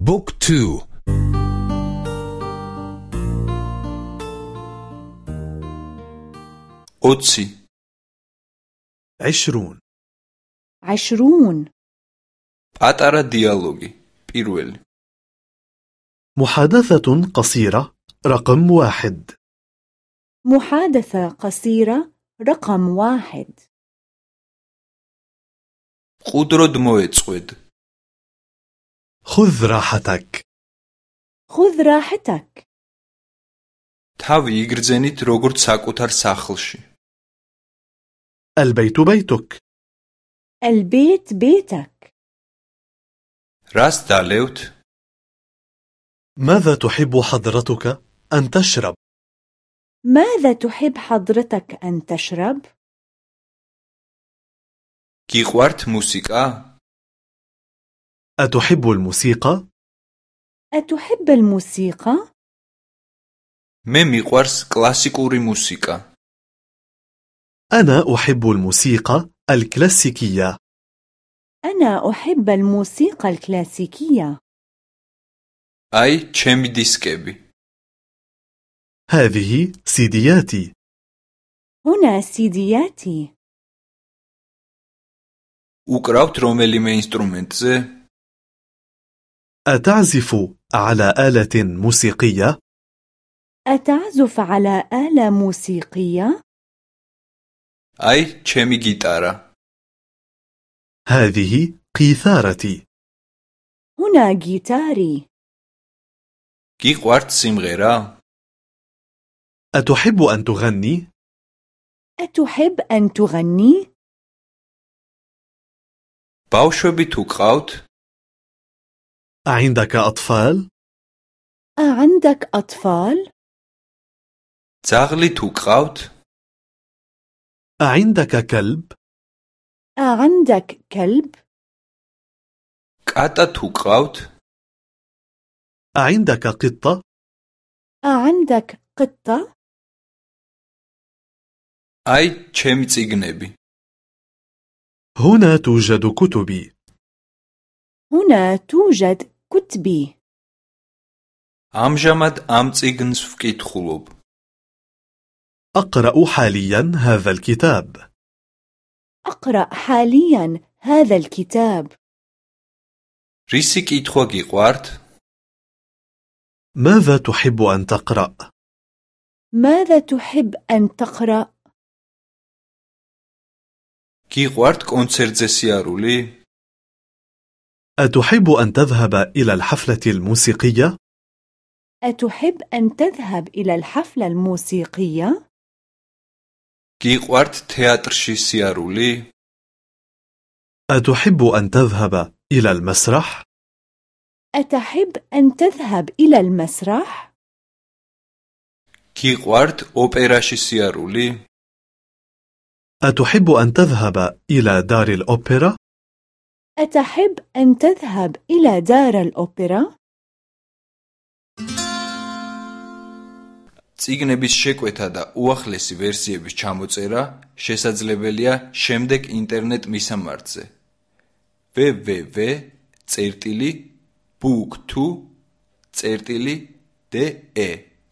book two. أوتسي. عشرون. عشرون. პატარა დიალოგი. პირველი محادثة قصيرة رقم واحد. محادثة قصيرة رقم واحد. قدرد مويتسويد خذ راحتك خذ راحتك თავი იგრძენით როგორც საკუთარ სახლში البيت بيتك البيت بيتك რას დალევთ ماذا تحب حضرتك أن تشرب؟ ماذا تحب حضرتك أن تشرب؟ გიყვართ მუსიკა أتحب الموسيقى؟ أتحب الموسيقى؟ მე მიყვარს კლასიკური მუსიკა أنا أحب الموسيقى الكلاسيكية أنا أحب الموسيقى الكلاسيكية აი ჩემი დისკები هذه سيدياتي هنا سيدياتي უკრავთ რომელიმე ინსტრუმენტზე أتعزف على آلة موسيقية؟ أتعزف على آلة موسيقية؟ აი ჩემი გიტარა هذه قيثارتي هنا جيتاري გიყვართ სიმღერა أتحب أن تغني؟ أتحب أن تغني؟ ბავშვები თუ ყავთ أعندك أطفال؟ أعندك أطفال؟ ძაღლი თუ ყავთ أعندك كلب؟ أعندك كلب؟ კატა თუ ყავთ أعندك قطة؟ أعندك قطة؟ აი ჩემი წიგნები هنا توجد كتبي هنا توجد كتبي ამჟამად ამ წიგნს ვკითხულობ أقرأ حاليا هذا الكتاب أقرأ حاليا هذا الكتاب რისი კითხვა გიყვართ ماذا تحب أن تقرأ؟ ماذا تحب أن تقرأ؟ გიყვართ კონცერტზე სიარული أتحب أن تذهب إلى الحفلة الموسيقية؟ أتحب أن تذهب إلى الحفلة الموسيقية؟ გიყვართ თეატრში სიარული أتحب أن تذهب إلى المسرح؟ أتحب أن تذهب إلى المسرح؟ გიყვართ ოპერაში სიარული أتحب أن تذهب إلى دار الأوبرا؟ أتحب أن تذهب إلى دار الأوبرا؟ წიგნების შეკვეთა და უახლესი ვერსიების ჩამოწერა შესაძლებელია შემდეგ ინტერნეტ მისამართზე www.book2.de